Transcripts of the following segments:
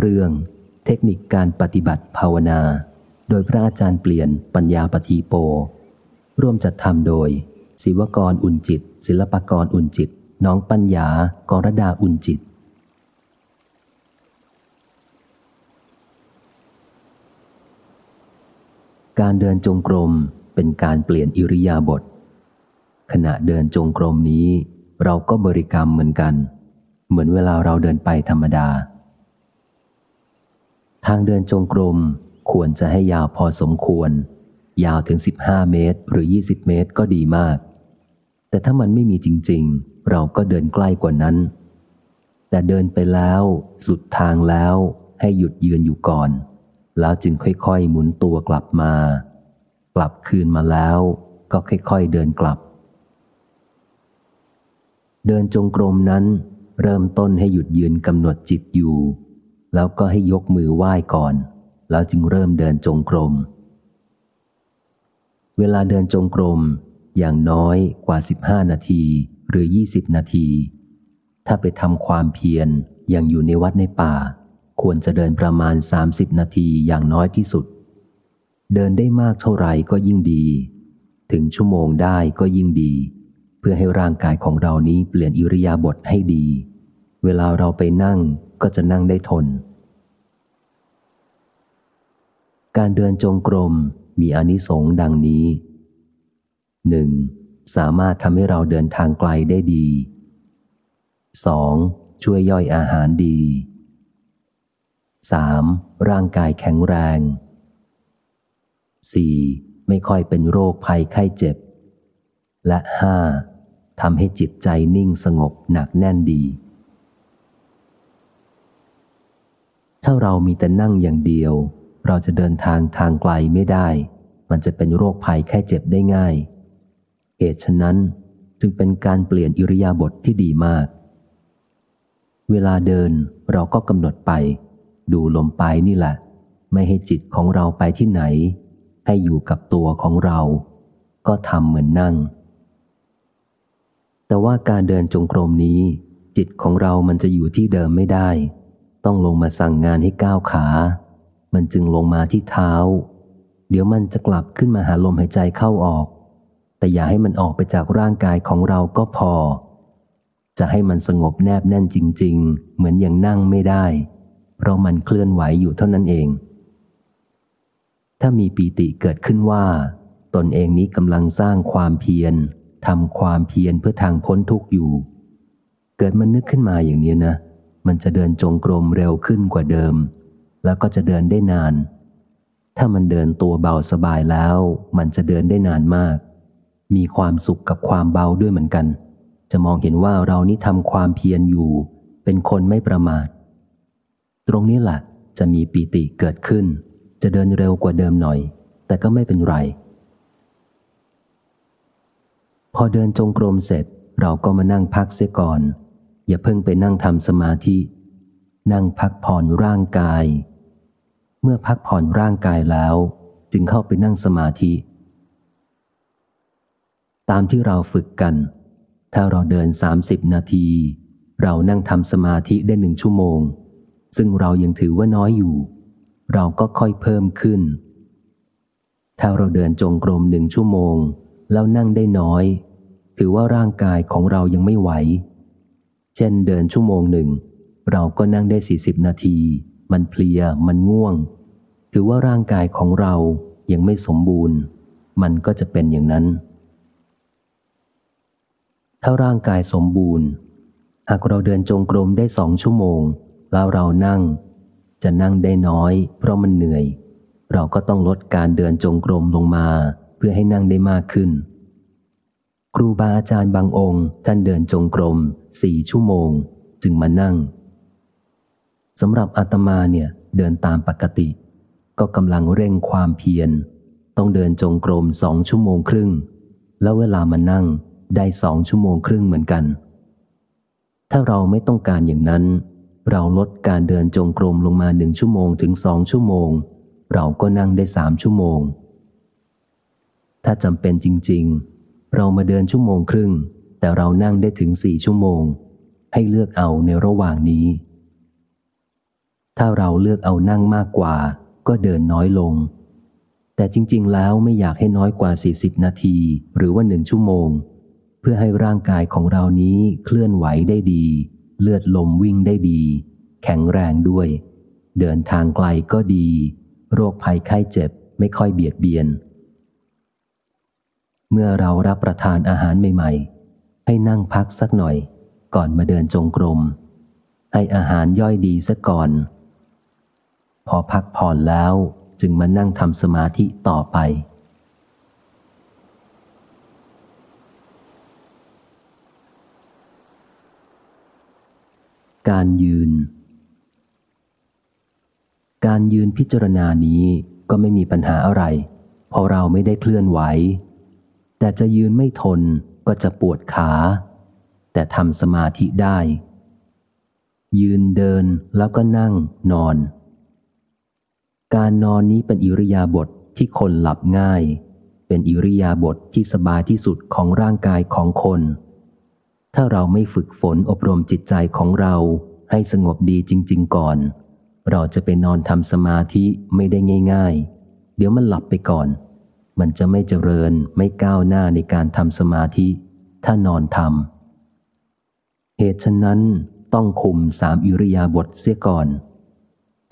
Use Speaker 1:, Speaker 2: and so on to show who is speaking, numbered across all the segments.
Speaker 1: เรื่องเทคนิคการปฏิบัติภาวนา โดยพระอาจารย์เปลี่ยนปัญญาปทีโป ร่วมจัดทำโดย ศิวกรอุ่นจิต ศิลปกรอุ่นจิต น้องปัญญากรดาอุ่นจิต การเดินจงกรมเป็นการเปลี่ยนอิริยาบถขณะเดินจงกรมนี้ เราก็บริกรรมเหมือนกัน เหมือนเวลาเราเดินไปธรรมดา ทางเดินจงกรมควรจะให้ยาวพอสมควร ยาวถึง 15 เมตร หรือ 20 เมตรก็ดีมาก แต่ถ้ามันไม่มีจริง ๆ เราก็เดินใกล้กว่านั้น แต่เดินไปแล้ว สุดทางแล้วให้หยุดยืนอยู่ก่อน แล้วจึงค่อยๆ หมุนตัวกลับมา กลับคืนมาแล้ว ก็ค่อยๆ เดินกลับ เดินจงกรมนั้น เริ่มต้นให้หยุดยืนกำหนดจิตอยู่ แล้วก็ให้ยกมือไหว้ก่อน แล้วจึงเริ่มเดินจงกรม เวลาเดินจงกรม อย่างน้อยกว่า 15 นาทีหรือ 20 นาที ถ้าไปทำความเพียรอย่างอยู่ในวัดในป่า ควรจะเดินประมาณ 30 นาทีอย่างน้อยที่สุด เดินได้มากเท่าไหร่ก็ยิ่งดี ถึงชั่วโมงได้ก็ยิ่งดี เพื่อให้ร่างกายของเรานี้เปลี่ยนอิริยาบถให้ดี เวลาเราไปนั่งก็จะนั่งได้ทน การเดินจงกรมมีอนิสงส์ดังนี้หนึ่งสามารถทำให้เราเดินทางไกลได้ดี 2. ช่วยย่อยอาหารดี 3. ร่างกายแข็งแรง 4. ไม่ค่อยเป็นโรคภัยไข้เจ็บ และ 5. ทำให้จิตใจนิ่งสงบหนักแน่นดี ถ้าเรามีแต่นั่งอย่างเดียว เราจะเดินทางทางไกลไม่ได้ มันจะเป็นโรคภัยแค่เจ็บได้ง่าย เหตุฉะนั้นจึงเป็นการเปลี่ยนอิริยาบถทที่ดีมาก เวลาเดินเราก็กำหนดไป ดูลมไปนี่แหละ ไม่ให้จิตของเราไปที่ไหน ให้อยู่กับตัวของเรา ก็ทำเหมือนนั่ง แต่ว่าการเดินจงกรมนี้ จิตของเรามันจะอยู่ที่เดิมไม่ได้ ต้องลงมาสั่งงานให้ก้าวขา มันจึงลงมาที่เท้า เดี๋ยวมันจะกลับขึ้นมาหาลมหายใจเข้าออก แต่อย่าให้มันออกไปจากร่างกายของเราก็พอ จะให้มันสงบแนบแน่นจริง ๆ เหมือนอย่างนั่งไม่ได้ เพราะมันเคลื่อนไหวอยู่เท่านั้นเอง ถ้ามีปีติเกิดขึ้นว่า ตนเองนี้กำลังสร้างความเพียรทำความเพียรเพื่อทางพ้นทุกข์อยู่ เกิดมันนึกขึ้นมาอย่างนี้นะ มันจะเดินจงกรมเร็วขึ้นกว่าเดิม แล้วก็จะเดินได้นาน ถ้ามันเดินตัวเบาสบายแล้ว มันจะเดินได้นานมาก มีความสุขกับความเบาด้วยเหมือนกัน จะมองเห็นว่าเรานี่ทำความเพียรอยู่ เป็นคนไม่ประมาท ตรงนี้แหละจะมีปีติเกิดขึ้น จะเดินเร็วกว่าเดิมหน่อย แต่ก็ไม่เป็นไร พอเดินจงกรมเสร็จเราก็มานั่งพักเสียก่อน อย่าเพิ่งไปนั่งทำสมาธิ นั่งพักผ่อนร่างกาย เมื่อพักผ่อนร่างกายแล้ว จึงเข้าไปนั่งสมาธิ ตามที่เราฝึกกัน ถ้าเราเดินสามสิบนาที เรานั่งทำสมาธิได้หนึ่งชั่วโมง ซึ่งเรายังถือว่าน้อยอยู่ เราก็ค่อยเพิ่มขึ้น ถ้าเราเดินจงกรมหนึ่งชั่วโมง แล้วนั่งได้น้อย ถือว่าร่างกายของเรายังไม่ไหว ช่นเดินชั่วโมงหนึ่ง เราก็นั่งได้สี่สิบนาที มันเพลีย มันง่วง ถือว่าร่างกายของเรายังไม่สมบูรณ์ มันก็จะเป็นอย่างนั้น ถ้าร่างกายสมบูรณ์ หากเราเดินจงกรมได้สองชั่วโมง แล้วเรานั่ง จะนั่งได้น้อย เพราะมันเหนื่อย เราก็ต้องลดการเดินจงกรมลงมา เพื่อให้นั่งได้มากขึ้น ครูบาอาจารย์บางองค์ท่านเดินจงกรมสี่ชั่วโมง จึงมานั่งสำหรับอาตมาเนี่ยเดินตามปกติ ก็กำลังเร่งความเพียร ต้องเดินจงกรมสองชั่วโมงครึ่ง แล้วเวลามานั่งได้สองชั่วโมงครึ่งเหมือนกัน ถ้าเราไม่ต้องการอย่างนั้น เราลดการเดินจงกรมลงมาหนึ่งชั่วโมงถึงสองชั่วโมง เราก็นั่งได้สามชั่วโมง ถ้าจำเป็นจริง เรามาเดินชั่วโมงครึ่ง แต่เรานั่งได้ถึงสี่ชั่วโมง ให้เลือกเอาในระหว่างนี้ ถ้าเราเลือกเอานั่งมากกว่า ก็เดินน้อยลง แต่จริง ๆ แล้วไม่อยากให้น้อยกว่า 40 นาที หรือว่าหนึ่งชั่วโมง เพื่อให้ร่างกายของเรานี้เคลื่อนไหวได้ดี เลือดลมวิ่งได้ดี แข็งแรงด้วย เดินทางไกลก็ดี โรคภัยไข้เจ็บไม่ค่อยเบียดเบียน เมื่อเรารับประทานอาหารใหม่ ๆ ให้นั่งพักสักหน่อย ก่อนมาเดินจงกรม ให้อาหารย่อยดีซะก่อน พอพักผ่อนแล้วจึงมานั่งทำสมาธิต่อไป การยืน การยืนพิจารณานี้ก็ไม่มีปัญหาอะไร เพราะเราไม่ได้เคลื่อนไหว แต่จะยืนไม่ทนก็จะปวดขา แต่ทำสมาธิได้ ยืนเดินแล้วก็นั่งนอน การนอนนี้เป็นอิริยาบถทที่คนหลับง่าย เป็นอิริยาบถทที่สบายที่สุดของร่างกายของคน ถ้าเราไม่ฝึกฝนอบรมจิตใจของเราให้สงบดีจริง ๆ ก่อน เราจะไปนอนทำสมาธิไม่ได้ง่าย ๆ เดี๋ยวมันหลับไปก่อน มันจะไม่เจริญไม่ก้าวหน้าในการทำสมาธิ ถ้านอนทำเหตุฉะนั้นต้องคุมสามอิริยาบถเสียก่อน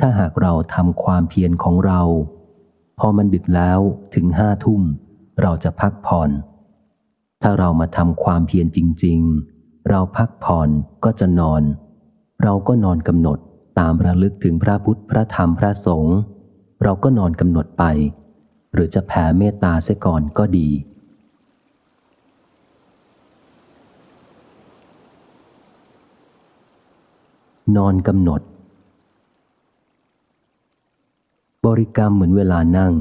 Speaker 1: ถ้าหากเราทำความเพียรของเรา พอมันดึกแล้วถึงห้าทุ่ม เราจะพักผ่อน ถ้าเรามาทำความเพียรจริง ๆ เราพักผ่อนก็จะนอน เราก็นอนกำหนดตามระลึกถึงพระพุทธพระธรรมพระสงฆ์เราก็นอนกำหนดไป หรือจะแผ่เมตตาเสียก่อนก็ดี นอนกำหนด บริกรรมเหมือนเวลานั่ง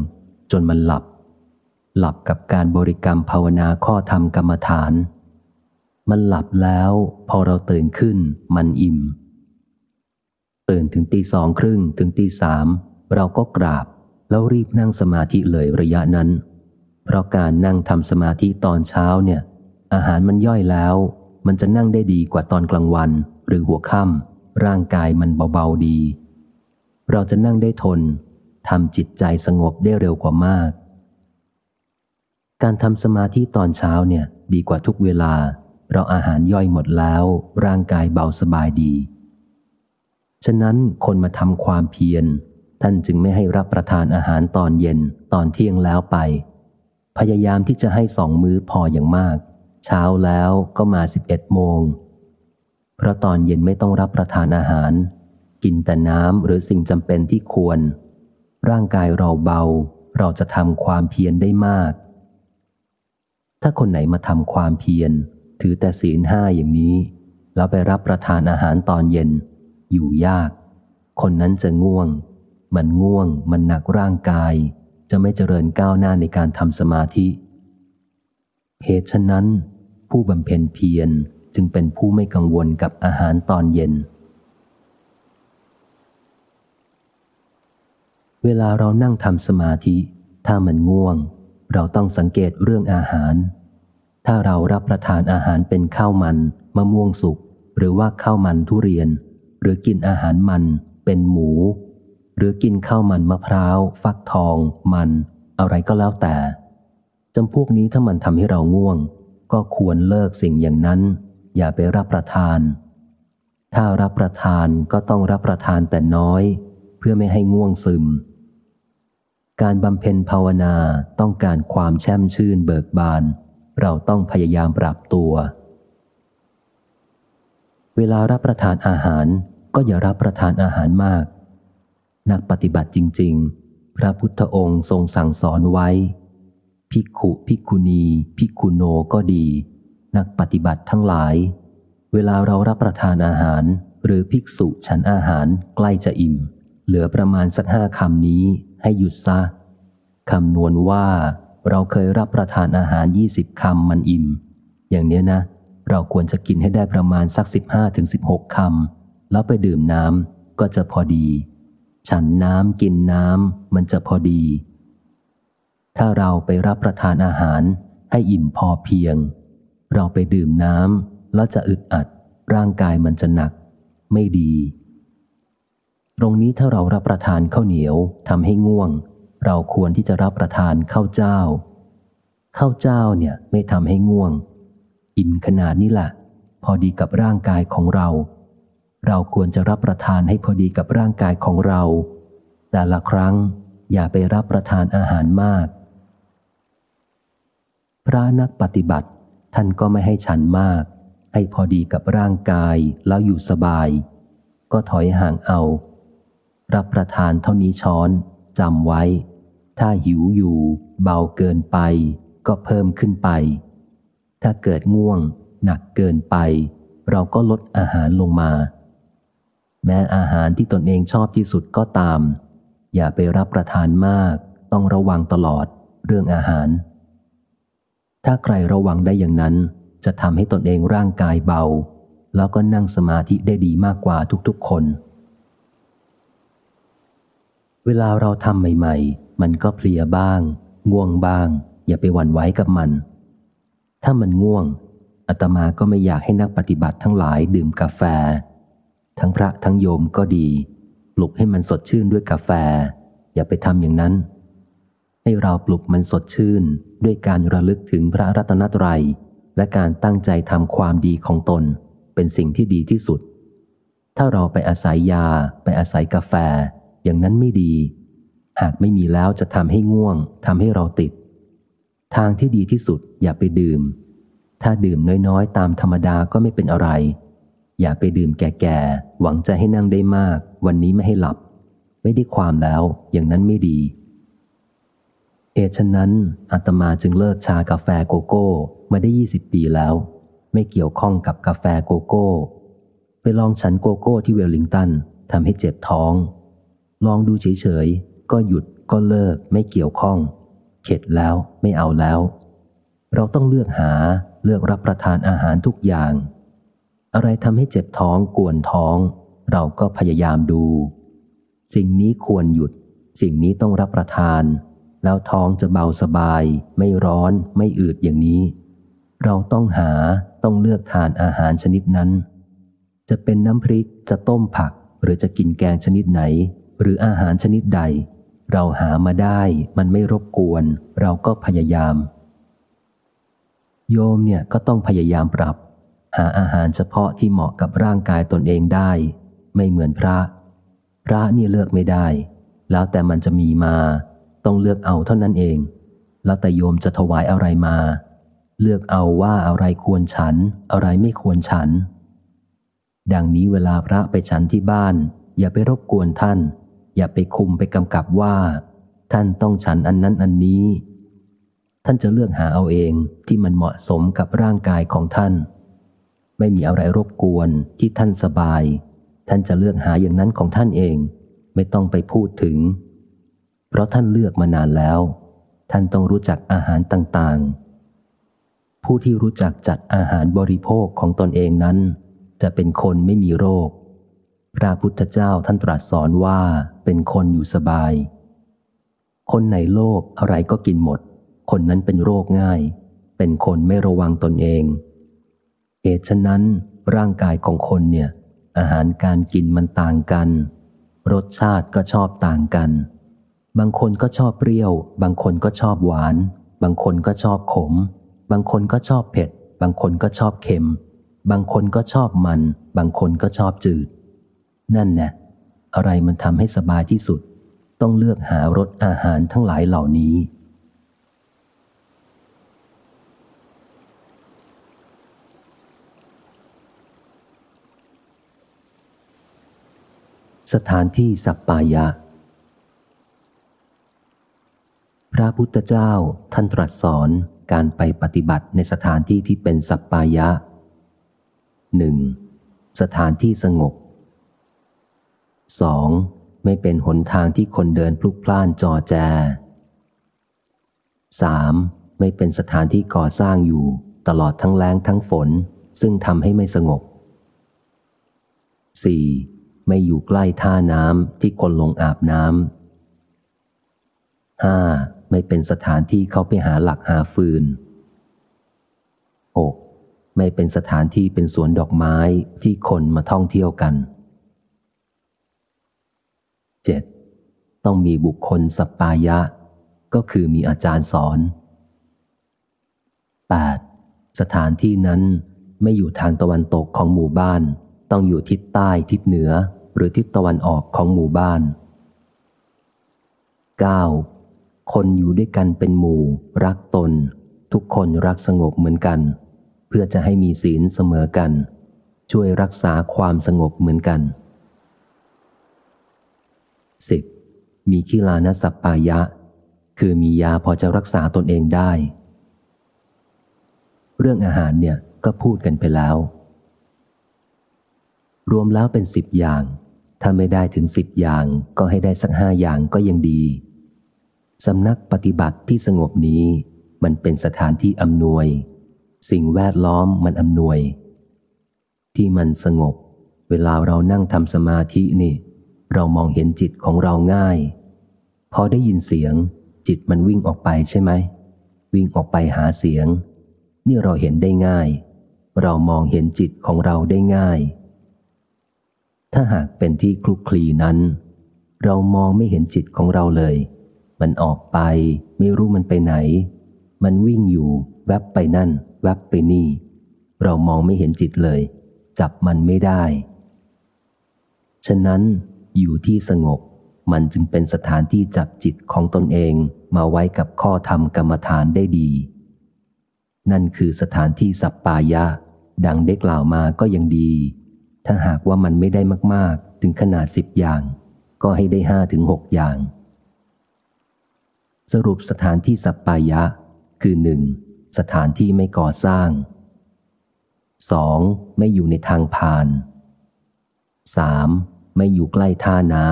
Speaker 1: จนมันหลับ หลับกับการบริกรรมภาวนาข้อธรรมกรรมฐาน มันหลับแล้วพอเราตื่นขึ้นมันอิ่ม ตื่นถึงตีสองครึ่งถึงตีสามเราก็กราบ แล้วรีบนั่งสมาธิเลยระยะนั้น เพราะการนั่งทำสมาธิตอนเช้าเนี่ย อาหารมันย่อยแล้ว มันจะนั่งได้ดีกว่าตอนกลางวัน หรือหัวค่ำร่างกายมันเบาๆดี เราจะนั่งได้ทนทำจิตใจสงบได้เร็วกว่ามาก การทำสมาธิตอนเช้าเนี่ยดีกว่าทุกเวลา เราอาหารย่อยหมดแล้ว ร่างกายเบาสบายดี ฉะนั้นคนมาทำความเพียร ท่านจึงไม่ให้รับประทานอาหารตอนเย็นตอนเที่ยงแล้วไป พยายามที่จะให้สองมื้อพออย่างมาก เช้าแล้วก็มาสิบเอ็ดโมง เพราะตอนเย็นไม่ต้องรับประทานอาหาร กินแต่น้ำหรือสิ่งจำเป็นที่ควร ร่างกายเราเบา เราจะทำความเพียรได้มาก ถ้าคนไหนมาทำความเพียร ถือแต่ศีลห้าอย่างนี้ แล้วไปรับประทานอาหารตอนเย็น อยู่ยาก คนนั้นจะง่วง มันง่วง มันหนักร่างกาย จะไม่เจริญก้าวหน้าในการทำสมาธิ เหตุฉะนั้น ผู้บำเพ็ญเพียรจึงเป็นผู้ไม่กังวลกับอาหารตอนเย็น เวลาเรานั่งทำสมาธิ ถ้ามันง่วง เราต้องสังเกตเรื่องอาหาร ถ้าเรารับประทานอาหารเป็นข้าวมันมะม่วงสุกหรือว่าข้าวมันทุเรียน หรือกินอาหารมันเป็นหมู หรือกินข้าวมันมะพร้าว ฟักทอง มัน อะไรก็แล้วแต่จำพวกนี้ถ้ามันทำให้เราง่วง ก็ควรเลิกสิ่งอย่างนั้น อย่าไปรับประทาน ถ้ารับประทานก็ต้องรับประทานแต่น้อย เพื่อไม่ให้ง่วงซึม การบำเพ็ญภาวนาต้องการความแช่มชื่นเบิกบาน เราต้องพยายามปรับตัว เวลารับประทานอาหารก็อย่ารับประทานอาหารมาก นักปฏิบัติจริง ๆ พระพุทธองค์ทรงสั่งสอนไว้ ภิกขุภิกขุณี ภิกขุโนก็ดี นักปฏิบัติทั้งหลาย เวลาเรารับประทานอาหาร หรือภิกษุฉันอาหารใกล้จะอิ่ม เหลือประมาณสักห้าคำนี้ให้หยุดซะคำนวณว่าเราเคยรับประทานอาหารยี่สิบคำมันอิ่ม อย่างเนี้ยนะ เราควรจะกินให้ได้ประมาณสักสิบห้าถึงสิบหกคำแล้วไปดื่มน้ำก็จะพอดี ฉันน้ำกินน้ำมันจะพอดี ถ้าเราไปรับประทานอาหารให้อิ่มพอเพียง เราไปดื่มน้ำแล้วจะอึดอัด ร่างกายมันจะหนัก ไม่ดี ตรงนี้ถ้าเรารับประทานข้าวเหนียวทำให้ง่วง เราควรที่จะรับประทานข้าวเจ้าข้าวเจ้าเนี่ยไม่ทำให้ง่วง อิ่มขนาดนี้แหละพอดีกับร่างกายของเรา เราควรจะรับประทานให้พอดีกับร่างกายของเรา แต่ละครั้งอย่าไปรับประทานอาหารมาก พระนักปฏิบัติท่านก็ไม่ให้ฉันมาก ให้พอดีกับร่างกายแล้วอยู่สบาย ก็ถอยห่างเอา รับประทานเท่านี้ช้อนจำไว้ ถ้าหิวอยู่ เบาเกินไป ก็เพิ่มขึ้นไป ถ้าเกิดง่วง หนักเกินไป เราก็ลดอาหารลงมา แม้อาหารที่ตนเองชอบที่สุดก็ตาม อย่าไปรับประทานมาก ต้องระวังตลอดเรื่องอาหาร ถ้าใครระวังได้อย่างนั้น จะทำให้ตนเองร่างกายเบา แล้วก็นั่งสมาธิได้ดีมากกว่าทุกๆคน เวลาเราทำใหม่ ๆ มันก็เพลียบ้าง ง่วงบ้าง อย่าไปหวั่นไหวกับมัน ถ้ามันง่วงอาตมาก็ไม่อยากให้นักปฏิบัติทั้งหลายดื่มกาแฟ ทั้งพระทั้งโยมก็ดีปลุกให้มันสดชื่นด้วยกาแฟ อย่าไปทำอย่างนั้น ให้เราปลุกมันสดชื่นด้วยการระลึกถึงพระรัตนตรัย และการตั้งใจทำความดีของตน เป็นสิ่งที่ดีที่สุด ถ้าเราไปอาศัยยาไปอาศัยกาแฟ อย่างนั้นไม่ดี หากไม่มีแล้วจะทำให้ง่วงทำให้เราติด ทางที่ดีที่สุดอย่าไปดื่ม ถ้าดื่มน้อยๆ ตามธรรมดาก็ไม่เป็นอะไร อย่าไปดื่มแก่ๆ หวังใจให้นั่งได้มาก วันนี้ไม่ให้หลับ ไม่ได้ความแล้วอย่างนั้นไม่ดีเหตุฉะนั้นอาตมาจึงเลิกชากาแฟโกโก้มาได้ยี่สิบปีแล้ว ไม่เกี่ยวข้องกับกาแฟโกโก้ ไปลองฉันโกโก้ที่เวลลิงตันทำให้เจ็บท้อง ลองดูเฉยๆ ก็หยุดก็เลิกไม่เกี่ยวข้อง เข็ดแล้วไม่เอาแล้ว เราต้องเลือกหาเลือกรับประทานอาหารทุกอย่าง อะไรทำให้เจ็บท้องกวนท้อง เราก็พยายามดู สิ่งนี้ควรหยุด สิ่งนี้ต้องรับประทาน แล้วท้องจะเบาสบาย ไม่ร้อนไม่อืดอย่างนี้ เราต้องหาต้องเลือกทานอาหารชนิดนั้น จะเป็นน้ำพริกจะต้มผัก หรือจะกินแกงชนิดไหน หรืออาหารชนิดใด เราหามาได้ มันไม่รบกวน เราก็พยายาม โยมเนี่ยก็ต้องพยายามปรับ หาอาหารเฉพาะที่เหมาะกับร่างกายตนเองได้ ไม่เหมือนพระ พระนี่เลือกไม่ได้ แล้วแต่มันจะมีมา ต้องเลือกเอาเท่านั้นเอง แล้วแต่โยมจะถวายอะไรมา เลือกเอาว่าอะไรควรฉัน อะไรไม่ควรฉัน ดังนี้เวลาพระไปฉันที่บ้าน อย่าไปรบกวนท่าน อย่าไปคุมไปกำกับว่า ท่านต้องฉันอันนั้นอันนี้ ท่านจะเลือกหาเอาเองที่มันเหมาะสมกับร่างกายของท่าน ไม่มีอะไรรบกวนที่ท่านสบาย ท่านจะเลือกหาอย่างนั้นของท่านเอง ไม่ต้องไปพูดถึง เพราะท่านเลือกมานานแล้ว ท่านต้องรู้จักอาหารต่างๆ ผู้ที่รู้จักจัดอาหารบริโภคของตนเองนั้น จะเป็นคนไม่มีโรค พระพุทธเจ้าท่านตรัสสอนว่าเป็นคนอยู่สบาย คนในโลกอะไรก็กินหมด คนนั้นเป็นโรคง่าย เป็นคนไม่ระวังตนเอง เหตุฉะนั้นร่างกายของคนเนี่ย อาหารการกินมันต่างกัน รสชาติก็ชอบต่างกัน บางคนก็ชอบเปรี้ยว บางคนก็ชอบหวาน บางคนก็ชอบขม บางคนก็ชอบเผ็ด บางคนก็ชอบเค็ม บางคนก็ชอบมัน บางคนก็ชอบจืด นั่นแนะอะไรมันทำให้สบายที่สุด ต้องเลือกหารสอาหารทั้งหลายเหล่านี้ สถานที่สัปปายะ พระพุทธเจ้าท่านตรัสสอนการไปปฏิบัติในสถานที่ที่เป็นสัปปายะหนึ่งสถานที่สงบสองไม่เป็นหนทางที่คนเดินพลุกพล่านจอแจสามไม่เป็นสถานที่ก่อสร้างอยู่ตลอดทั้งแล้งทั้งฝน ซึ่งทำให้ไม่สงบสี่ ไม่อยู่ใกล้ท่าน้ำที่คนลงอาบน้ำห้าไม่เป็นสถานที่เข้าไปหาหลักหาฟืนหกไม่เป็นสถานที่เป็นสวนดอกไม้ที่คนมาท่องเที่ยวกัน 7. ต้องมีบุคคลสัปปายะ ก็คือมีอาจารย์สอน 8. สถานที่นั้นไม่อยู่ทางตะวันตกของหมู่บ้าน ต้องอยู่ทิศใต้ทิศเหนือ หรือทิศตะวันออกของหมู่บ้าน 9. คนอยู่ด้วยกันเป็นหมู่ รักตน ทุกคนรักสงบเหมือนกัน เพื่อจะให้มีศีลเสมอกัน ช่วยรักษาความสงบเหมือนกัน 10. มีคิลานสัปปายะ คือมียาพอจะรักษาตนเองได้ เรื่องอาหารเนี่ยก็พูดกันไปแล้ว รวมแล้วเป็นสิบอย่าง ถ้าไม่ได้ถึงสิบอย่างก็ให้ได้สักห้าอย่างก็ยังดี สำนักปฏิบัติที่สงบนี้ มันเป็นสถานที่อำนวย สิ่งแวดล้อมมันอำนวย ที่มันสงบ เวลาเรานั่งทำสมาธินี่ เรามองเห็นจิตของเราง่าย พอได้ยินเสียง จิตมันวิ่งออกไปใช่ไหม วิ่งออกไปหาเสียง นี่เราเห็นได้ง่าย เรามองเห็นจิตของเราได้ง่าย ถ้าหากเป็นที่คลุกคลีนั้น เรามองไม่เห็นจิตของเราเลย มันออกไปไม่รู้มันไปไหน มันวิ่งอยู่แวบไปนั่น แวบไปนี่ เรามองไม่เห็นจิตเลย จับมันไม่ได้ ฉะนั้นอยู่ที่สงบมันจึงเป็นสถานที่จับจิตของตนเองมาไว้กับข้อธรรมกรรมฐานได้ดี นั่นคือสถานที่สัปปายะ ดังได้กล่าวมาก็ยังดี ถ้าหากว่ามันไม่ได้มาก ๆ ถึงขนาดสิบอย่าง ก็ให้ได้ห้าถึงหกอย่าง สรุปสถานที่สัปปายะ คือหนึ่งสถานที่ไม่ก่อสร้างสองไม่อยู่ในทางผ่านสามไม่อยู่ใกล้ท่าน้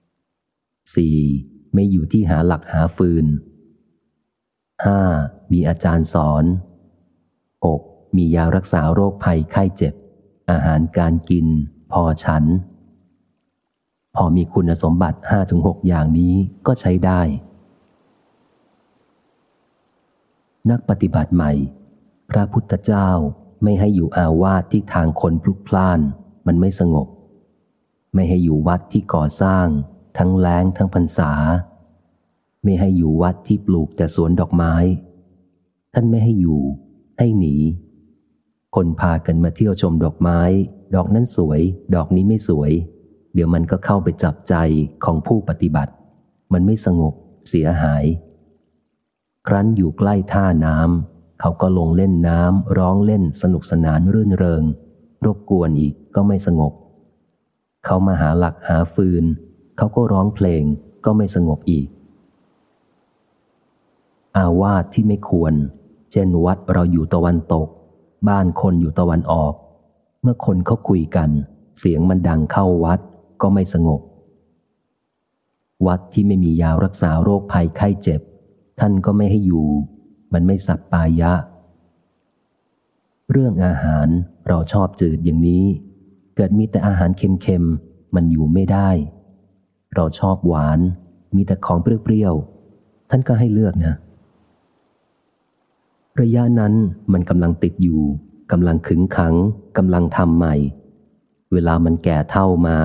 Speaker 1: ำสี่ไม่อยู่ที่หาหลักหาฟืนห้ามีอาจารย์สอนหกมียารักษาโรคภัยไข้เจ็บ อาหารการกิน พอฉัน พอมีคุณสมบัติห้าถึงหกอย่างนี้ก็ใช้ได้ นักปฏิบัติใหม่ พระพุทธเจ้าไม่ให้อยู่อาวาสที่ทางคนพลุกพล่าน มันไม่สงบ ไม่ให้อยู่วัดที่ก่อสร้าง ทั้งแล้งทั้งพรรษา ไม่ให้อยู่วัดที่ปลูกแต่สวนดอกไม้ ท่านไม่ให้อยู่ ให้หนี คนพากันมาเที่ยวชมดอกไม้ ดอกนั้นสวย ดอกนี้ไม่สวย เดี๋ยวมันก็เข้าไปจับใจของผู้ปฏิบัติ มันไม่สงบ เสียหาย ครั้นอยู่ใกล้ท่าน้ำเขาก็ลงเล่นน้ำร้องเล่นสนุกสนานรื่นเริง รบกวนอีกก็ไม่สงบ เขามาหาหลักหาฟืน เขาก็ร้องเพลงก็ไม่สงบอีก อาวาสที่ไม่ควร เช่นวัดเราอยู่ตะวันตก บ้านคนอยู่ตะวันออก เมื่อคนเขาคุยกัน เสียงมันดังเข้าวัดก็ไม่สงบ วัดที่ไม่มียารักษาโรคภัยไข้เจ็บ ท่านก็ไม่ให้อยู่ มันไม่สับปายะ เรื่องอาหารเราชอบจืดอย่างนี้ เกิดมีแต่อาหารเค็มๆมันอยู่ไม่ได้ เราชอบหวาน มีแต่ของเปรี้ยวๆท่านก็ให้เลือกนะ ระยะนั้นมันกำลังติดอยู่กำลังขึงขังกำลังทำใหม่ เวลามันแก่เท่ามา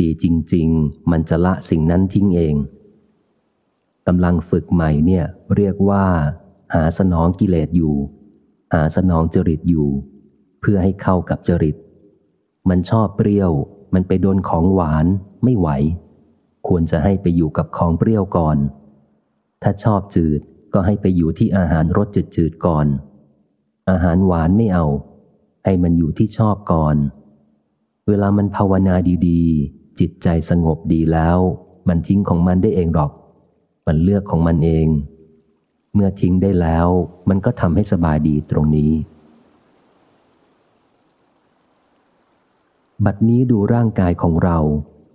Speaker 1: ดีจริง ๆ มันจะละสิ่งนั้นทิ้งเองกำลังฝึกใหม่เนี่ยเรียกว่า หาสนองกิเลสอยู่ หาสนองจริตอยู่ เพื่อให้เข้ากับจริต มันชอบเปรี้ยว มันไปโดนของหวานไม่ไหว ควรจะให้ไปอยู่กับของเปรี้ยวก่อน ถ้าชอบจืด ก็ให้ไปอยู่ที่อาหารรสจืดๆก่อน อาหารหวานไม่เอา ให้มันอยู่ที่ชอบก่อน เวลามันภาวนาดีๆ จิตใจสงบดีแล้ว มันทิ้งของมันได้เองหรอก มันเลือกของมันเอง เมื่อทิ้งได้แล้ว มันก็ทำให้สบายดีตรงนี้ บัดนี้ดูร่างกายของเรา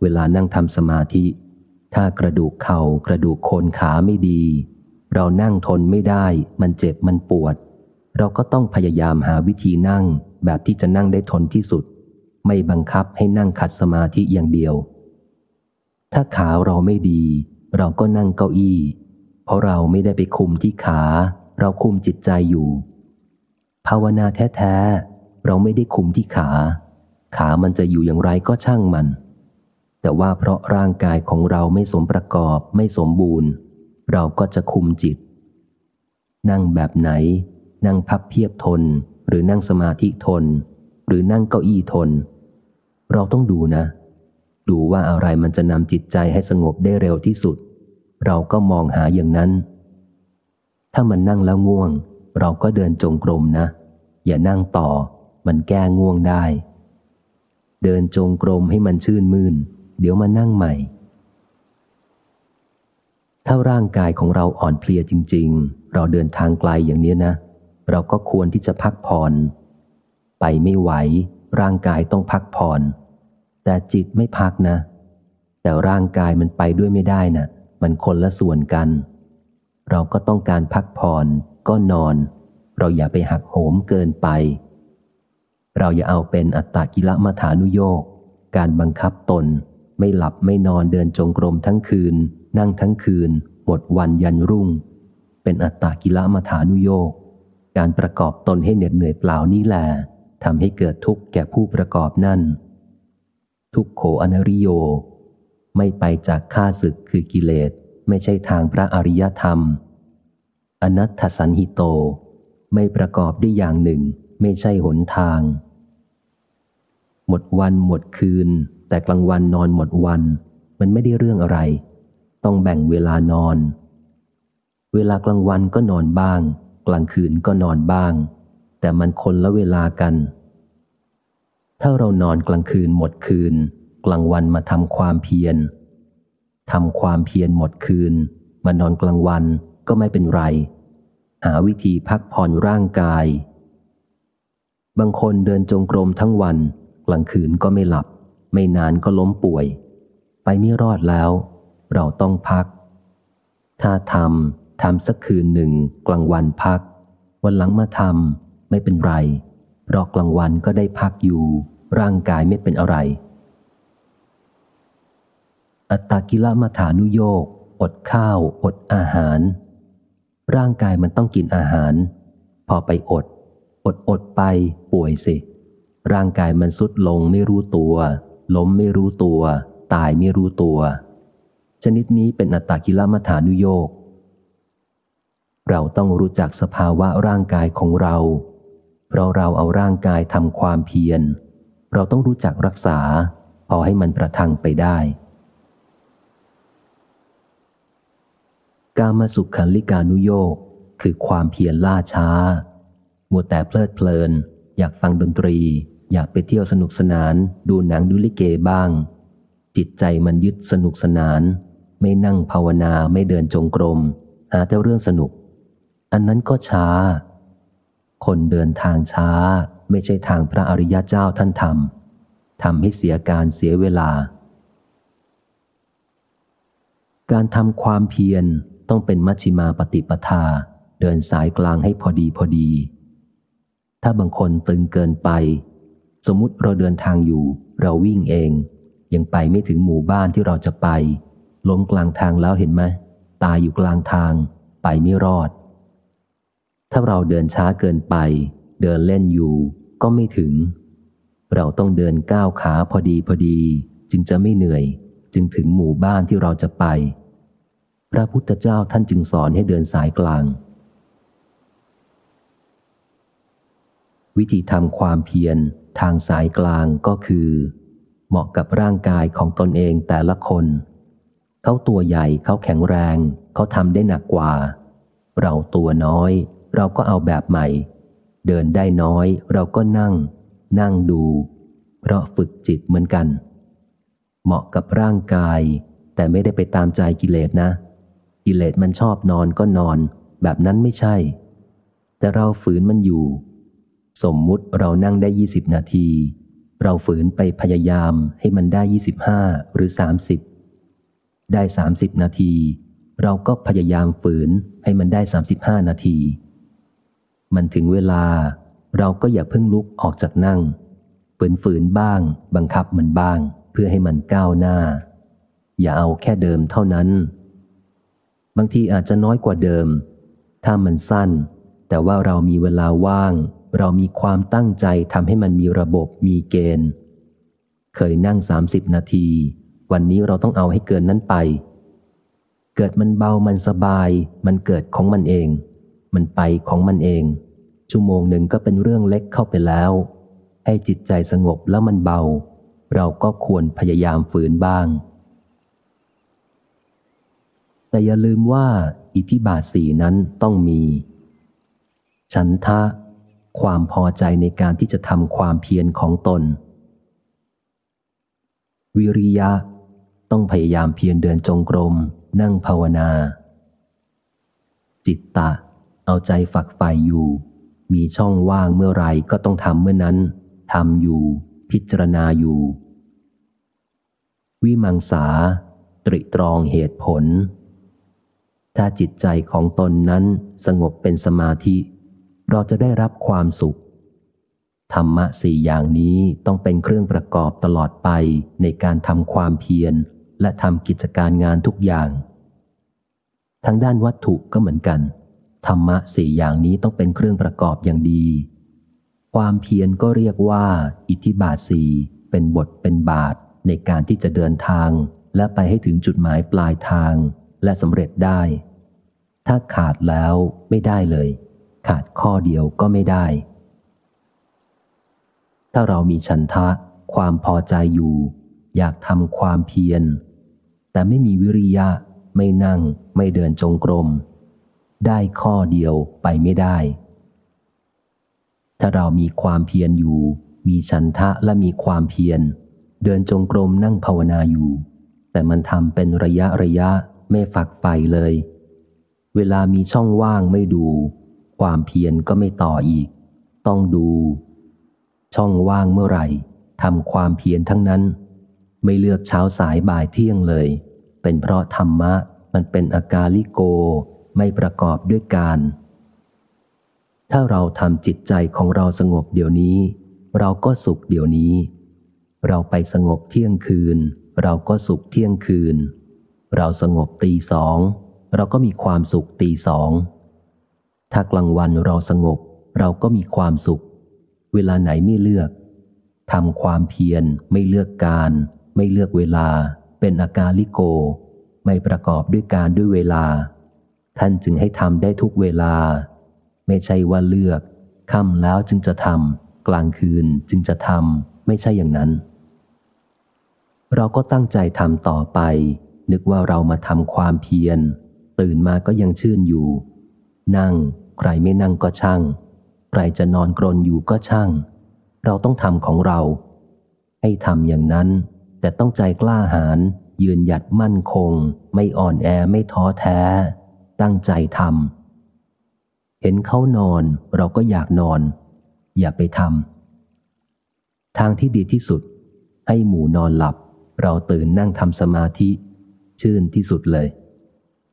Speaker 1: เวลานั่งทำสมาธิ ถ้ากระดูกเขา่ากระดูกโคนขาไม่ดี เรานั่งทนไม่ได้ มันเจ็บมันปวด เราก็ต้องพยายามหาวิธีนั่ง แบบที่จะนั่งได้ทนที่สุด ไม่บังคับให้นั่งขัดสมาธิอย่างเดียว ถ้าขาเราไม่ดี เราก็นั่งเก้าอี้ เพราะเราไม่ได้ไปคุมที่ขา เราคุมจิตใจอยู่ ภาวนาแท้ๆ เราไม่ได้คุมที่ขา ขามันจะอยู่อย่างไรก็ช่างมัน แต่แต่ว่าเพราะร่างกายของเราไม่สมประกอบไม่สมบูรณ์ เราก็จะคุมจิต นั่งแบบไหน นั่งพับเพียบทน หรือนั่งสมาธิทน หรือนั่งเก้าอี้ทน เราต้องดูนะ ดูว่าอะไรมันจะนำจิตใจให้สงบได้เร็วที่สุด เราก็มองหาอย่างนั้น ถ้ามันนั่งแล้วง่วง เราก็เดินจงกรมนะ อย่านั่งต่อ มันแก้ง่วงได้ เดินจงกรมให้มันชื่นมื่น เดี๋ยวมานั่งใหม่ ถ้าร่างกายของเราอ่อนเพลียจริง ๆ เราเดินทางไกลอย่างนี้นะ เราก็ควรที่จะพักผ่อน ไปไม่ไหว ร่างกายต้องพักผ่อน แต่จิตไม่พักนะ แต่ร่างกายมันไปด้วยไม่ได้นะมันคนละส่วนกัน เราก็ต้องการพักผ่อนก็นอน เราอย่าไปหักโหมเกินไป เราอย่าเอาเป็นอัตตกิลมัฐานุโยกการบังคับตนไม่หลับไม่นอนเดินจงกรมทั้งคืน นั่งทั้งคืน หมดวันยันรุ่ง เป็นอัตตกิลมัฐานุโยกการประกอบตนให้เหน็ดเหนื่อยเปล่านี่แหละทำให้เกิดทุกข์แก่ผู้ประกอบนั่น ทุกโขอนริโย ไม่ไปจากข้าศึกคือกิเลสไม่ใช่ทางพระอริยธรรม อนัตถสันหิโต ไม่ประกอบด้วยอย่างหนึ่ง ไม่ใช่หนทาง หมดวันหมดคืน แต่กลางวันนอนหมดวัน มันไม่ได้เรื่องอะไร ต้องแบ่งเวลานอน เวลากลางวันก็นอนบ้าง กลางคืนก็นอนบ้าง แต่มันคนละเวลากัน ถ้าเรานอนกลางคืนหมดคืน กลางวันมาทำความเพียรทำความเพียรหมดคืน มานอนกลางวันก็ไม่เป็นไร หาวิธีพักผ่อนร่างกาย บางคนเดินจงกรมทั้งวัน กลางคืนก็ไม่หลับ ไม่นานก็ล้มป่วย ไปไม่รอดแล้ว เราต้องพัก ถ้าทำทำสักคืนหนึ่ง กลางวันพัก วันหลังมาทำไม่เป็นไร เพราะกลางวันก็ได้พักอยู่ ร่างกายไม่เป็นอะไร อัตตกิลมัฐานุโยกอดข้าว อดอาหาร ร่างกายมันต้องกินอาหาร พอไปอด อดอดไป ป่วยสิ ร่างกายมันสุดลงไม่รู้ตัว ล้มไม่รู้ตัว ตายไม่รู้ตัว ชนิดนี้เป็นอัตตกิลมัฐานุโยกเราต้องรู้จักสภาวะร่างกายของเรา เพราะเราเอาร่างกายทำความเพียร เราต้องรู้จักรักษา พอให้มันประทังไปได้ การมาสุขขันลิกานุโยกคือความเพียรล่าช้า มัวแต่เพลิดเพลิน อยากฟังดนตรี อยากไปเที่ยวสนุกสนาน ดูหนังดูลิเกบ้าง จิตใจมันยึดสนุกสนาน ไม่นั่งภาวนาไม่เดินจงกรม หาแต่เรื่องสนุก อันนั้นก็ช้า คนเดินทางช้า ไม่ใช่ทางพระอริยเจ้าท่านทำทำให้เสียการเสียเวลา การทำความเพียรต้องเป็นมัชฌิมาปฏิปทา เดินสายกลางให้พอดีพอดี ถ้าบางคนตึงเกินไป สมมุติเราเดินทางอยู่ เราวิ่งเอง ยังไปไม่ถึงหมู่บ้านที่เราจะไป ล้มกลางทางแล้วเห็นไหมตายอยู่กลางทาง ไปไม่รอด ถ้าเราเดินช้าเกินไป เดินเล่นอยู่ ก็ไม่ถึง เราต้องเดินก้าวขาพอดีพอดี จึงจะไม่เหนื่อย จึงถึงหมู่บ้านที่เราจะไป พระพุทธเจ้าท่านจึงสอนให้เดินสายกลาง วิธีทำความเพียรทางสายกลางก็คือ เหมาะกับร่างกายของตนเองแต่ละคน เขาตัวใหญ่เขาแข็งแรง เขาทำได้หนักกว่า เราตัวน้อย เราก็เอาแบบใหม่ เดินได้น้อย เราก็นั่ง นั่งดู เพราะฝึกจิตเหมือนกัน เหมาะกับร่างกาย แต่ไม่ได้ไปตามใจกิเลสนะ กิเลสมันชอบนอนก็นอน แบบนั้นไม่ใช่ แต่เราฝืนมันอยู่ สมมุติเรานั่งได้ยี่สิบนาที เราฝืนไปพยายามให้มันได้ยี่สิบห้าหรือสามสิบ ได้สามสิบนาที เราก็พยายามฝืนให้มันได้สามสิบห้านาที มันถึงเวลา เราก็อย่าเพิ่งลุกออกจากนั่ง ฝืนฝืนบ้าง บังคับมันบ้าง เพื่อให้มันก้าวหน้า อย่าเอาแค่เดิมเท่านั้น บางทีอาจจะน้อยกว่าเดิม ถ้ามันสั้น แต่ว่าเรามีเวลาว่าง เรามีความตั้งใจทำให้มันมีระบบมีเกณฑ์ เคยนั่งสามสิบนาที วันนี้เราต้องเอาให้เกินนั้นไป เกิดมันเบามันสบาย มันเกิดของมันเอง มันไปของมันเอง ชั่วโมงหนึ่งก็เป็นเรื่องเล็กเข้าไปแล้ว ให้จิตใจสงบแล้วมันเบา เราก็ควรพยายามฝืนบ้าง แต่อย่าลืมว่าอิทธิบาทสีนั้นต้องมี ฉันทะ ความพอใจในการที่จะทำความเพียรของตนวิริยะ ต้องพยายามเพียรเดินจงกรม นั่งภาวนา จิตตะ เอาใจฝักใฝ่อยู่ มีช่องว่างเมื่อไรก็ต้องทำเมื่อนั้นทำอยู่ พิจารณาอยู่ วิมังสา ตริตรองเหตุผล ถ้าจิตใจของตนนั้นสงบเป็นสมาธิ เราจะได้รับความสุขธรรมะสี่อย่างนี้ต้องเป็นเครื่องประกอบตลอดไปในการทำความเพียร และทำกิจการงานทุกอย่าง ทางด้านวัตถุก็เหมือนกัน ธรรมะสี่อย่างนี้ต้องเป็นเครื่องประกอบอย่างดี ความเพียรก็เรียกว่า อิทธิบาทสีเป็นบทเป็นบาทในการที่จะเดินทาง และไปให้ถึงจุดหมายปลายทางและสำเร็จได้ ถ้าขาดแล้วไม่ได้เลย ขาดข้อเดียวก็ไม่ได้ ถ้าเรามีฉันทะ ความพอใจอยู่ อยากทำความเพียร แต่ไม่มีวิริยะ ไม่นั่ง ไม่เดินจงกรม ได้ข้อเดียวไปไม่ได้ ถ้าเรามีความเพียรอยู่ มีฉันทะและมีความเพียร เดินจงกรมนั่งภาวนาอยู่ แต่มันทำเป็นระยะระยะไม่ฝักใฝ่เลย เวลามีช่องว่างไม่ดู ความเพียรก็ไม่ต่ออีก ต้องดู ช่องว่างเมื่อไหร่ทำความเพียรทั้งนั้น ไม่เลือกเช้าสายบ่ายเที่ยงเลย เป็นเพราะธรรมะมันเป็นอากาลิโกไม่ประกอบด้วยการ ถ้าเราทำจิตใจของเราสงบเดี๋ยวนี้ เราก็สุขเดี๋ยวนี้ เราไปสงบเที่ยงคืน เราก็สุขเที่ยงคืน เราสงบตีสองเราก็มีความสุขตีสอง ถ้ากลางวันเราสงบ เราก็มีความสุข เวลาไหนไม่เลือกทำความเพียรไม่เลือกการ ไม่เลือกเวลา เป็นอาการลิโก ไม่ประกอบด้วยการด้วยเวลา ท่านจึงให้ทำได้ทุกเวลา ไม่ใช่ว่าเลือกค่ำแล้วจึงจะทำกลางคืนจึงจะทำไม่ใช่อย่างนั้น เราก็ตั้งใจทำต่อไป นึกว่าเรามาทำความเพียร ตื่นมาก็ยังชื่นอยู่ นั่ง ใครไม่นั่งก็ช่าง ใครจะนอนกรนอยู่ก็ช่าง เราต้องทำของเรา ให้ทำอย่างนั้น แต่ต้องใจกล้าหาญยืนหยัดมั่นคง ไม่อ่อนแอไม่ท้อแท้ ตั้งใจทำเห็นเขานอนเราก็อยากนอน อย่าไปทำทางที่ดีที่สุด ให้หมูนอนหลับ เราตื่นนั่งทำสมาธิ ชื่นที่สุดเลย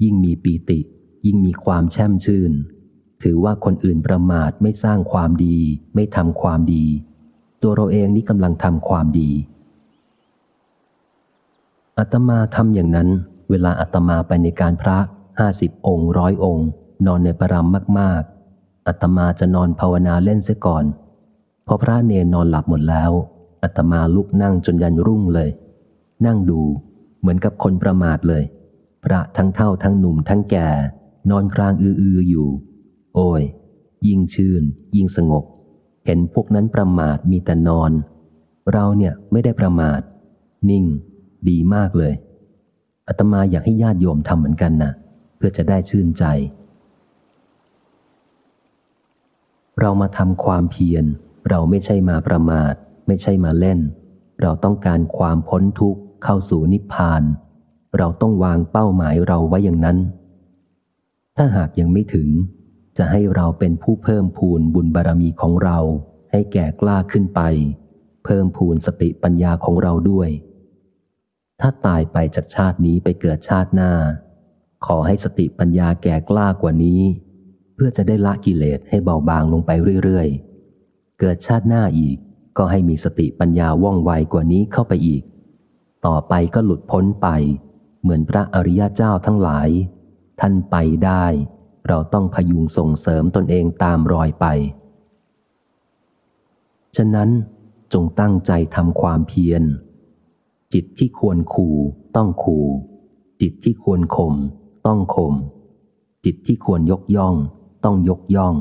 Speaker 1: ยิ่งมีปีติ ยิ่งมีความแช่มชื่น ถือว่าคนอื่นประมาทไม่สร้างความดี ไม่ทำความดี ตัวเราเองนี่กำลังทำความดี อาตมาทำอย่างนั้น เวลาอาตมาไปในการพระห้าสิบองค์ร้อยองค์ นอนในปรำมาก ๆอาตมาจะนอนภาวนาเล่นเสียก่อน พอพระเนนนอนหลับหมดแล้วอาตมาลุกนั่งจนยันรุ่งเลย นั่งดูเหมือนกับคนประมาทเลย พระทั้งเท่าทั้งหนุ่มทั้งแก่ นอนกลางอือๆอยู่ โอ้ย ยิ่งชื่น ยิ่งสงบ เห็นพวกนั้นประมาทมีแต่นอน เราเนี่ยไม่ได้ประมาท นิ่ง ดีมากเลยอาตมาอยากให้ญาติโยมทำเหมือนกันนะเพื่อจะได้ชื่นใจ เรามาทำความเพียร เราไม่ใช่มาประมาท ไม่ใช่มาเล่น เราต้องการความพ้นทุกข์เข้าสู่นิพพาน เราต้องวางเป้าหมายเราไว้อย่างนั้น ถ้าหากยังไม่ถึง จะให้เราเป็นผู้เพิ่มพูนบุญบารรมีของเรา ให้แก่กล้าขึ้นไป เพิ่มพูนสติปัญญาของเราด้วย ถ้าตายไปจากชาตินี้ไปเกิดชาติหน้า ขอให้สติปัญญาแก่กล้ากว่านี้ เพื่อจะได้ละกิเลสให้เบาบางลงไปเรื่อยๆ เกิดชาติหน้าอีกก็ให้มีสติปัญญาว่องไวกว่านี้เข้าไปอีก ต่อไปก็หลุดพ้นไป เหมือนพระอริยเจ้าทั้งหลาย ท่านไปได้ เราต้องพยุงส่งเสริมตนเองตามรอยไป ฉะนั้นจงตั้งใจทำความเพียร จิตที่ควรขู่ต้องขู่จิตที่ควรข่มต้องข่มจิตที่ควรยกย่อง ต้องยกย่อง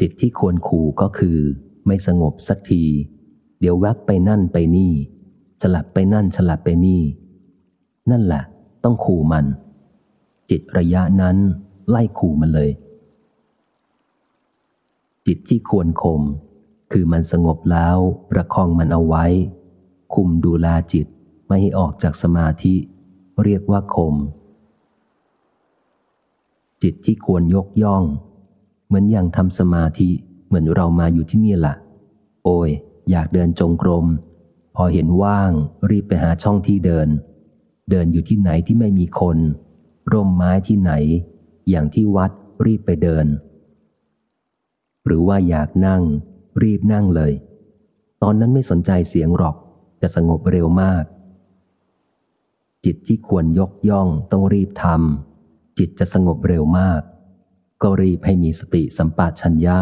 Speaker 1: จิตที่ควรขู่ก็คือ ไม่สงบสักที เดี๋ยวแวบไปนั่นไปนี่ฉลับไปนั่นฉลับไปนี่ นั่นแหละ ต้องขู่มัน จิตระยะนั้น ไล่ขู่มันเลย จิตที่ควรคมคือมันสงบแล้วประคองมันเอาไว้ คุมดูแลจิตไม่ให้ออกจากสมาธิ เรียกว่าคม จิตที่ควรยกย่อง เหมือนอย่างทำสมาธิเหมือนเรามาอยู่ที่นี่แหละโอ้ย อยากเดินจงกรม พอเห็นว่างรีบไปหาช่องที่เดิน เดินอยู่ที่ไหนที่ไม่มีคน ร่มไม้ที่ไหน อย่างที่วัดรีบไปเดิน หรือว่าอยากนั่ง รีบนั่งเลย ตอนนั้นไม่สนใจเสียงหรอก จะสงบเร็วมาก จิตที่ควรยกย่องต้องรีบทำจิตจะสงบเร็วมาก ก็รีบให้มีสติสัมปชัญญะ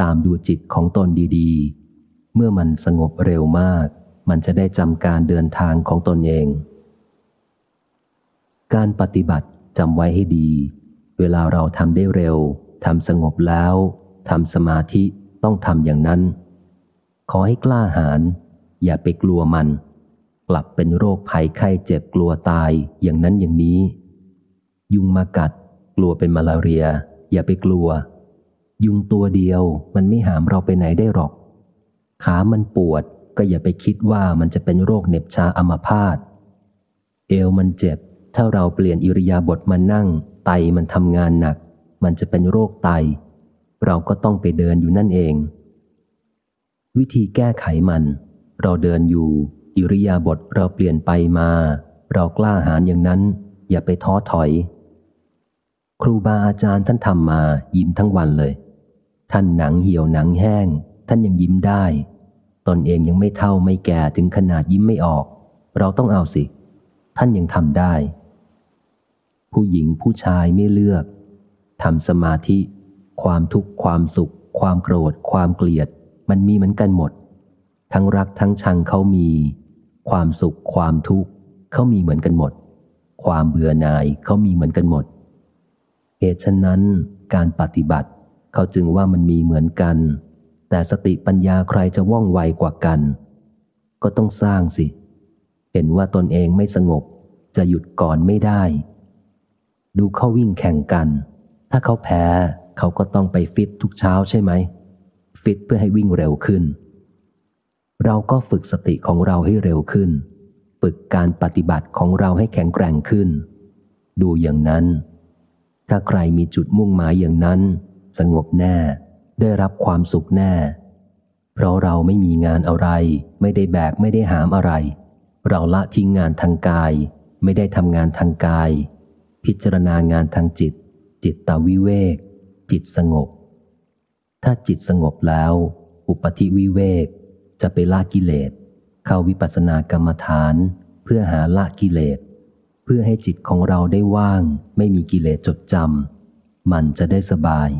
Speaker 1: ตามดูจิตของตนดีๆ เมื่อมันสงบเร็วมาก มันจะได้จำการเดินทางของตนเอง การปฏิบัติจำไว้ให้ดี เวลาเราทำได้เร็วทำสงบแล้วทำสมาธิต้องทำอย่างนั้น ขอให้กล้าหาญ อย่าไปกลัวมัน กลับเป็นโรคภัยไข้เจ็บกลัวตายอย่างนั้นอย่างนี้ ยุงมากัด กลัวเป็นมาลาเรีย อย่าไปกลัว ยุงตัวเดียวมันไม่หามเราไปไหนได้หรอก ขามันปวดก็อย่าไปคิดว่ามันจะเป็นโรคเน็บชาอัมาพาตเอวมันเจ็บ ถ้าเราเปลี่ยนอิริยาบถมานั่ง ไตมันทำงานหนัก มันจะเป็นโรคไต เราก็ต้องไปเดินอยู่นั่นเอง วิธีแก้ไขมัน เราเดินอยู่ อิริยาบถเราเปลี่ยนไปมา เรากล้าหาญอย่างนั้น อย่าไปท้อถอย ครูบาอาจารย์ท่านทำมายิ้มทั้งวันเลย ท่านหนังเหี่ยวหนังแห้ง ท่านยังยิ้มได้ ตนเองยังไม่เท่าไม่แก่ถึงขนาดยิ้มไม่ออก เราต้องเอาสิ ท่านยังทำได้ ผู้หญิงผู้ชายไม่เลือกทำสมาธิ ความทุกข์ความสุข ความโกรธ ความเกลียด มันมีเหมือนกันหมด ทั้งรักทั้งชังเขามี ความสุขความทุกข์เขามีเหมือนกันหมด ความเบื่อหน่ายเขามีเหมือนกันหมดเหตุฉะนั้นการปฏิบัติเขาจึงว่ามันมีเหมือนกัน แต่สติปัญญาใครจะว่องไวกว่ากัน ก็ต้องสร้างสิ เห็นว่าตนเองไม่สงบ จะหยุดก่อนไม่ได้ ดูเขาวิ่งแข่งกัน ถ้าเขาแพ้เขาก็ต้องไปฟิตทุกเช้าใช่ไหม ฟิตเพื่อให้วิ่งเร็วขึ้น เราก็ฝึกสติของเราให้เร็วขึ้น ฝึกการปฏิบัติของเราให้แข็งแกร่งขึ้น ดูอย่างนั้น ถ้าใครมีจุดมุ่งหมายอย่างนั้น สงบแน่ ได้รับความสุขแน่ เพราะเราไม่มีงานอะไร ไม่ได้แบกไม่ได้หามอะไร เราละทิ้งงานทางกาย ไม่ได้ทำงานทางกาย พิจารณางานทางจิต จิตตวิเวก จิตสงบ ถ้าจิตสงบแล้ว อุปธิวิเวก จะไปละกิเลส เข้าวิปัสสนากรรมฐาน เพื่อหาละกิเลส เพื่อให้จิตของเราได้ว่าง ไม่มีกิเลสจดจำมันจะได้สบาย